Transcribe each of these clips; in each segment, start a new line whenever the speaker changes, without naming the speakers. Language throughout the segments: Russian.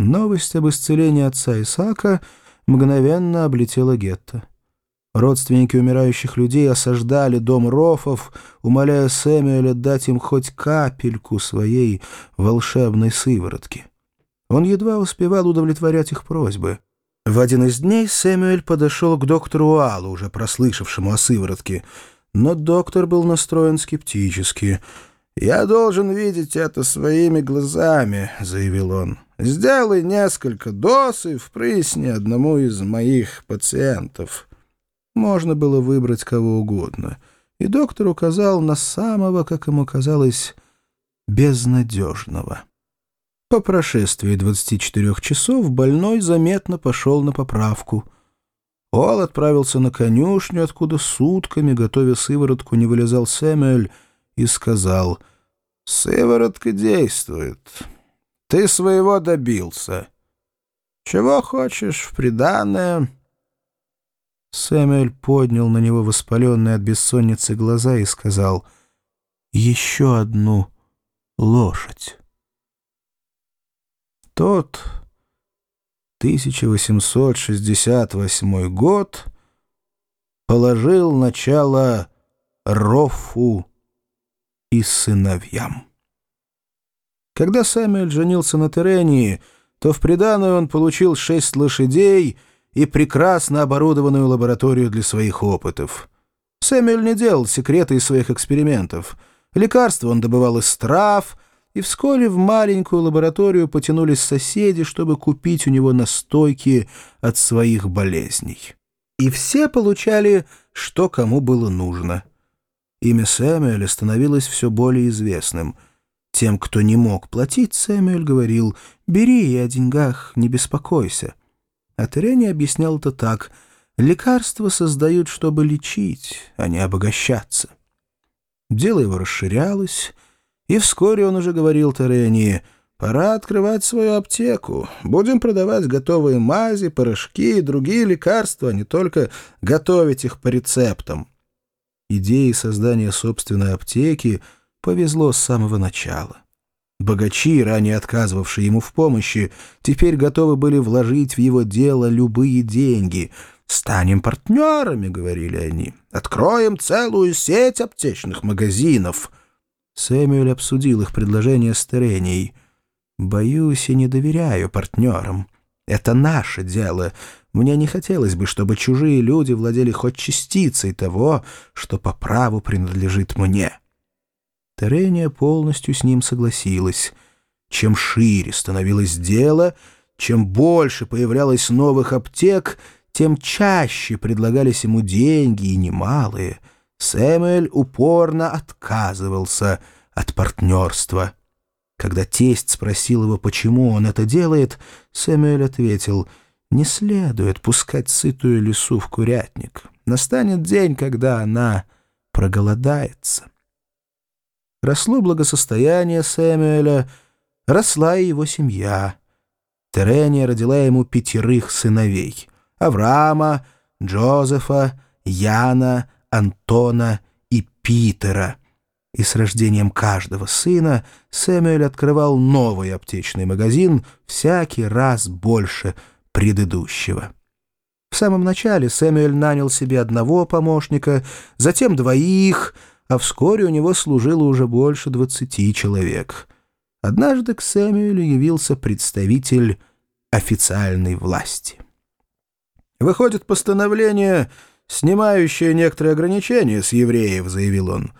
Новость об исцелении отца Исаака мгновенно облетела гетто. Родственники умирающих людей осаждали дом Рофов, умоляя Сэмюэля дать им хоть капельку своей волшебной сыворотки. Он едва успевал удовлетворять их просьбы. В один из дней Сэмюэль подошел к доктору Уалу, уже прослышавшему о сыворотке, но доктор был настроен скептически. «Я должен видеть это своими глазами», — заявил он. «Сделай несколько доз и впрысни одному из моих пациентов». Можно было выбрать кого угодно, и доктор указал на самого, как ему казалось, безнадежного. По прошествии 24 часов больной заметно пошел на поправку. Ол отправился на конюшню, откуда сутками, готовя сыворотку, не вылезал Сэмюэль, и сказал, «Сыворотка действует. Ты своего добился. Чего хочешь в приданное?» Сэмюэль поднял на него воспаленные от бессонницы глаза и сказал «Еще одну лошадь». Тот 1868 год положил начало Рофу и сыновьям. Когда Сэмюэль женился на Терении, то в приданую он получил шесть лошадей — и прекрасно оборудованную лабораторию для своих опытов. Сэмюэль не делал секреты из своих экспериментов. Лекарства он добывал из трав, и вскоре в маленькую лабораторию потянулись соседи, чтобы купить у него настойки от своих болезней. И все получали, что кому было нужно. Имя Сэмюэля становилось все более известным. Тем, кто не мог платить, Сэмюэль говорил «Бери, о деньгах не беспокойся». А Терени объяснял это так. Лекарства создают, чтобы лечить, а не обогащаться. Дело его расширялось, и вскоре он уже говорил Терени, «Пора открывать свою аптеку. Будем продавать готовые мази, порошки и другие лекарства, а не только готовить их по рецептам». Идеи создания собственной аптеки повезло с самого начала. Богачи, ранее отказывавшие ему в помощи, теперь готовы были вложить в его дело любые деньги. «Станем партнерами», — говорили они. «Откроем целую сеть аптечных магазинов». Сэмюэль обсудил их предложение с Теренией. «Боюсь и не доверяю партнерам. Это наше дело. Мне не хотелось бы, чтобы чужие люди владели хоть частицей того, что по праву принадлежит мне». Терения полностью с ним согласилась. Чем шире становилось дело, чем больше появлялось новых аптек, тем чаще предлагались ему деньги и немалые. Сэмюэль упорно отказывался от партнерства. Когда тесть спросил его, почему он это делает, Сэмюэль ответил, «Не следует пускать сытую лису в курятник. Настанет день, когда она проголодается». Росло благосостояние Сэмюэля, росла и его семья. Терения родила ему пятерых сыновей — Авраама, Джозефа, Яна, Антона и Питера. И с рождением каждого сына Сэмюэль открывал новый аптечный магазин всякий раз больше предыдущего. В самом начале Сэмюэль нанял себе одного помощника, затем двоих — а вскоре у него служило уже больше двадцати человек. Однажды к Сэмюэлю явился представитель официальной власти. «Выходит постановление, снимающее некоторые ограничения с евреев», — заявил он.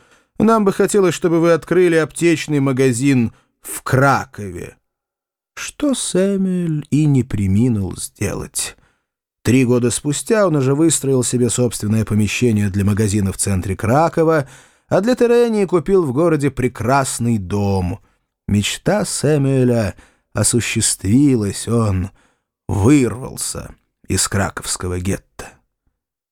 «Нам бы хотелось, чтобы вы открыли аптечный магазин в Кракове». Что Сэмюэль и не приминул сделать. Три года спустя он уже выстроил себе собственное помещение для магазина в центре Кракова — а для Терении купил в городе прекрасный дом. Мечта Сэмюэля осуществилась, он вырвался из краковского гетто.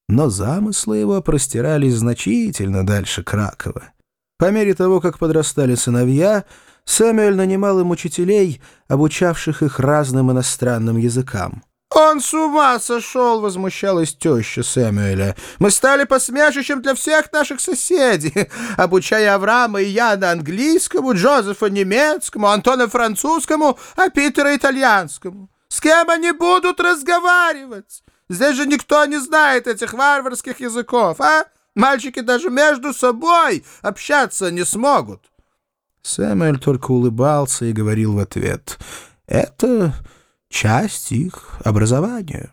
Но замыслы его простирались значительно дальше Кракова. По мере того, как подрастали сыновья, Сэмюэль нанимал им учителей, обучавших их разным иностранным языкам. «Он с ума сошел!» — возмущалась теща Сэмюэля. «Мы стали посмешищем для всех наших соседей, обучая Авраама и Яна английскому, Джозефа немецкому, Антона французскому, а Питера итальянскому. С кем они будут разговаривать? Здесь же никто не знает этих варварских языков, а? Мальчики даже между собой общаться не смогут». Сэмюэль только улыбался и говорил в ответ. «Это часть их образования».